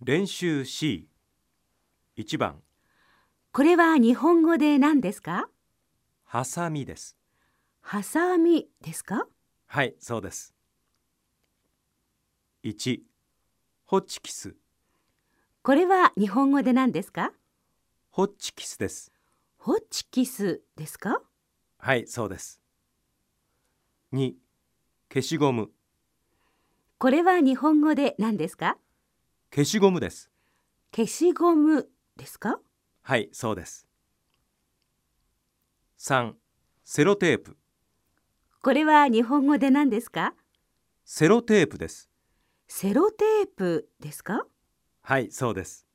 練習 C1 番。これは日本語で何ですか？ハサミです。ハサミですか？はいそうです。1ホッチキス。これは日本語で何ですか？ホッチキスです。ホッチキスですか？はいそうです。2消しゴム。これは日本語で何ですか？消しゴムです。消しゴムですか？はいそうです。3セロテープ。これは日本語で何ですか？セロテープです。セロテープですか？はいそうです